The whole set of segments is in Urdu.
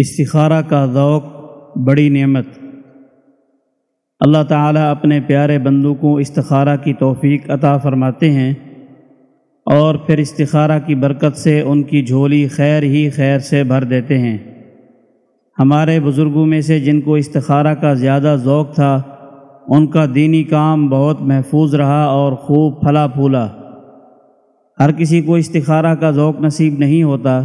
استخارہ کا ذوق، بڑی نعمت۔ اللہ تعالیٰ اپنے پیارے بندوں کو استخارہ کی توفیق عطا فرماتے ہیں اور پھر استخارہ کی برکت سے ان کی جھولی خیر ہی خیر سے بھر دیتے ہیں۔ ہمارے بزرگوں میں سے جن کو استخارہ کا زیادہ ذوق تھا، ان کا دینی کام بہت محفوظ رہا اور خوب پھلا پھولا۔ ہر کسی کو استخارہ کا ذوق نصیب نہیں ہوتا۔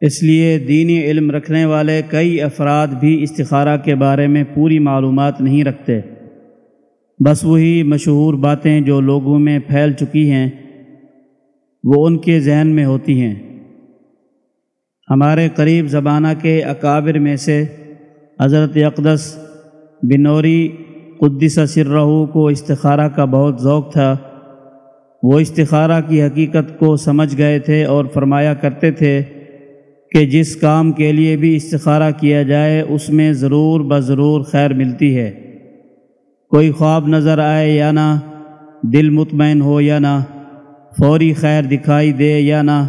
اس لیے دینی علم رکھنے والے کئی افراد بھی استخارہ کے بارے میں پوری معلومات نہیں رکھتے۔ بس وہی مشہور باتیں جو لوگوں میں پھیل چکی ہیں، وہ ان کے ذہن میں ہوتی ہیں۔ ہمارے قریب زبانہ کے اکابر میں سے حضرت اقدس بنوری قدس سررہو کو استخارہ کا بہت ذوق تھا۔ وہ استخارہ کی حقیقت کو سمجھ گئے تھے اور فرمایا کرتے تھے کہ جس کام کے لیے بھی استخارہ کیا جائے، اس میں ضرور بضرور خیر ملتی ہے۔ کوئی خواب نظر آئے یا نہ، دل مطمئن ہو یا نہ، فوری خیر دکھائی دے یا نہ،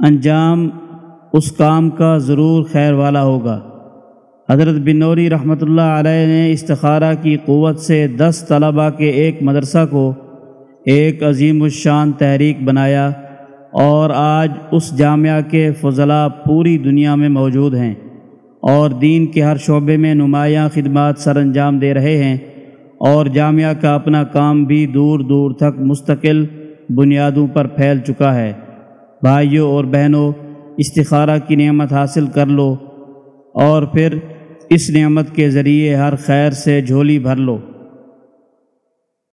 انجام اس کام کا ضرور خیر والا ہوگا۔ حضرت بنوری رحمۃ اللہ علیہ نے استخارہ کی قوت سے دس طلباء کے ایک مدرسہ کو ایک عظیم الشان تحریک بنایا۔ اور آج اس جامعہ کے فضلاء پوری دنیا میں موجود ہیں اور دین کے ہر شعبے میں نمایاں خدمات سر انجام دے رہے ہیں اور جامعہ کا اپنا کام بھی دور دور تک مستقل بنیادوں پر پھیل چکا ہے۔ بھائیوں اور بہنوں استخارہ کی نعمت حاصل کر لو اور پھر اس نعمت کے ذریعے ہر خیر سے جھولی بھر لو۔